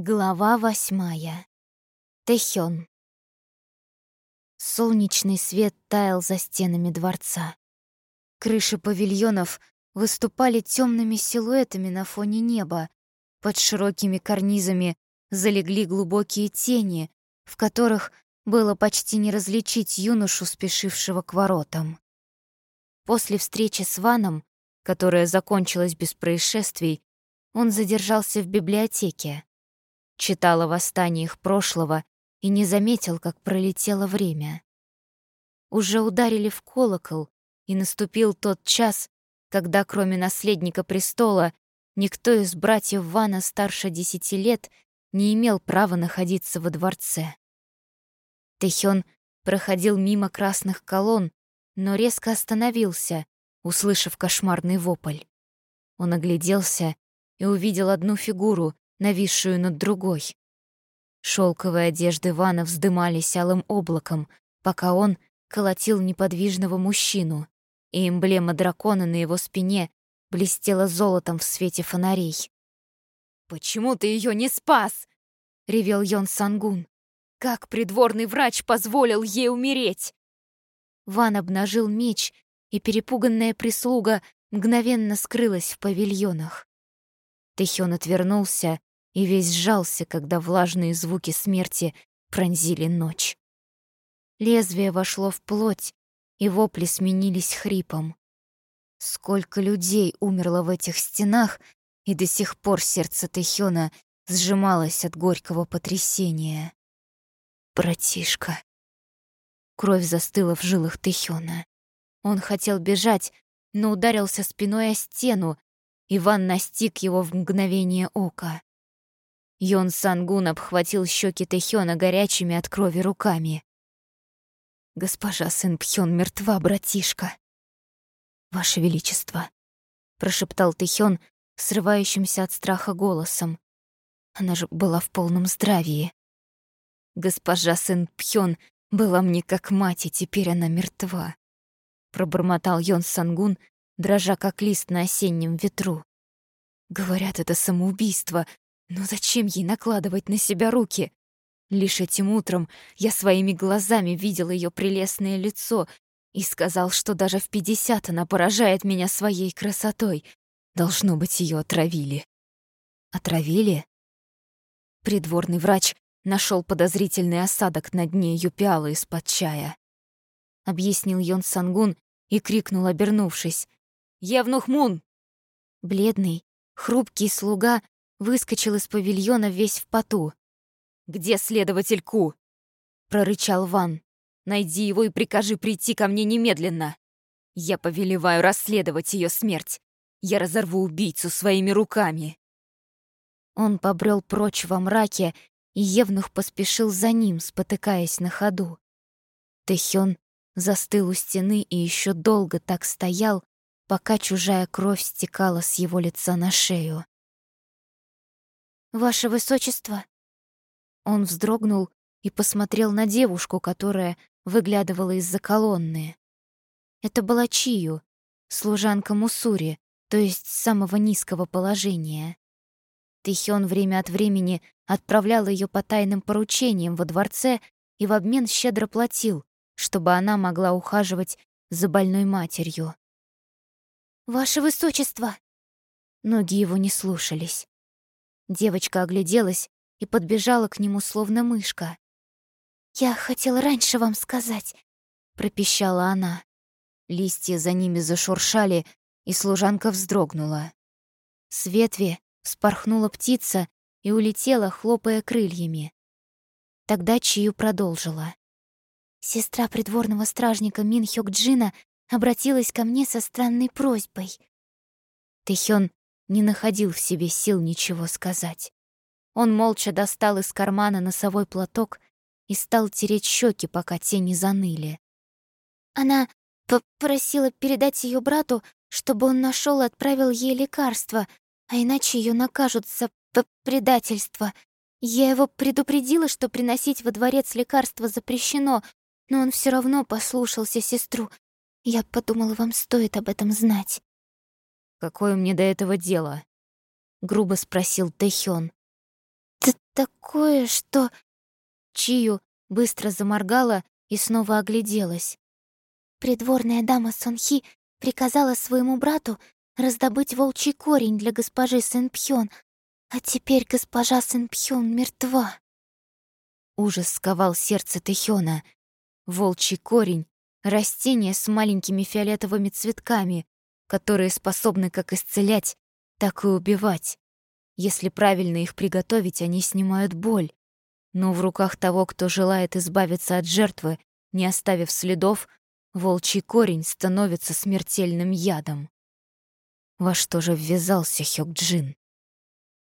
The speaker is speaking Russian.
Глава восьмая. Тэхён. Солнечный свет таял за стенами дворца. Крыши павильонов выступали темными силуэтами на фоне неба. Под широкими карнизами залегли глубокие тени, в которых было почти не различить юношу, спешившего к воротам. После встречи с Ваном, которая закончилась без происшествий, он задержался в библиотеке читал о восстаниях прошлого и не заметил, как пролетело время. Уже ударили в колокол, и наступил тот час, когда кроме наследника престола никто из братьев Вана старше десяти лет не имел права находиться во дворце. Тэхён проходил мимо красных колонн, но резко остановился, услышав кошмарный вопль. Он огляделся и увидел одну фигуру, нависшую над другой. Шелковые одежды Вана вздымались алым облаком, пока он колотил неподвижного мужчину, и эмблема дракона на его спине блестела золотом в свете фонарей. «Почему ты ее не спас?» — ревел Йон Сангун. «Как придворный врач позволил ей умереть?» Ван обнажил меч, и перепуганная прислуга мгновенно скрылась в павильонах. Тэхён отвернулся и весь сжался, когда влажные звуки смерти пронзили ночь. Лезвие вошло в плоть, и вопли сменились хрипом. Сколько людей умерло в этих стенах, и до сих пор сердце Тэхёна сжималось от горького потрясения. Братишка. Кровь застыла в жилах Тэхёна. Он хотел бежать, но ударился спиной о стену, Иван настиг его в мгновение ока. Йон Сангун обхватил щеки Тэхёна горячими от крови руками. «Госпожа Сын Пхён мертва, братишка!» «Ваше Величество!» — прошептал Тэхён, срывающимся от страха голосом. Она же была в полном здравии. «Госпожа Сын Пхён была мне как мать, и теперь она мертва», — пробормотал Йон Сангун, дрожа как лист на осеннем ветру. «Говорят, это самоубийство, но зачем ей накладывать на себя руки? Лишь этим утром я своими глазами видел ее прелестное лицо и сказал, что даже в пятьдесят она поражает меня своей красотой. Должно быть, ее отравили. Отравили? Придворный врач нашел подозрительный осадок на дне ее пиалы из-под чая. Объяснил Йон Сангун и крикнул, обернувшись. «Евнух Мун!» Бледный, хрупкий слуга выскочил из павильона весь в поту. «Где следователь Ку?» — прорычал Ван. «Найди его и прикажи прийти ко мне немедленно. Я повелеваю расследовать ее смерть. Я разорву убийцу своими руками». Он побрел прочь во мраке, и Евнух поспешил за ним, спотыкаясь на ходу. Тэхён застыл у стены и еще долго так стоял, пока чужая кровь стекала с его лица на шею. «Ваше Высочество!» Он вздрогнул и посмотрел на девушку, которая выглядывала из-за колонны. Это была Чию, служанка Мусури, то есть самого низкого положения. Тихён время от времени отправлял ее по тайным поручениям во дворце и в обмен щедро платил, чтобы она могла ухаживать за больной матерью. «Ваше Высочество!» Ноги его не слушались. Девочка огляделась и подбежала к нему, словно мышка. «Я хотела раньше вам сказать», — пропищала она. Листья за ними зашуршали, и служанка вздрогнула. С ветви вспорхнула птица и улетела, хлопая крыльями. Тогда Чию продолжила. Сестра придворного стражника Мин Хёк Джина обратилась ко мне со странной просьбой. Тэхён не находил в себе сил ничего сказать. Он молча достал из кармана носовой платок и стал тереть щеки, пока те не заныли. Она попросила передать ее брату, чтобы он нашел и отправил ей лекарство, а иначе ее накажут за предательство. Я его предупредила, что приносить во дворец лекарства запрещено, но он все равно послушался сестру. Я подумала, вам стоит об этом знать. «Какое мне до этого дело?» — грубо спросил Тэхён. такое, что...» Чию быстро заморгала и снова огляделась. Придворная дама Сонхи приказала своему брату раздобыть волчий корень для госпожи Сэнпхён, а теперь госпожа Сэнпхён мертва. Ужас сковал сердце Тэхёна. Волчий корень — растение с маленькими фиолетовыми цветками, которые способны как исцелять, так и убивать. Если правильно их приготовить, они снимают боль. Но в руках того, кто желает избавиться от жертвы, не оставив следов, волчий корень становится смертельным ядом. Во что же ввязался Хёк Джин?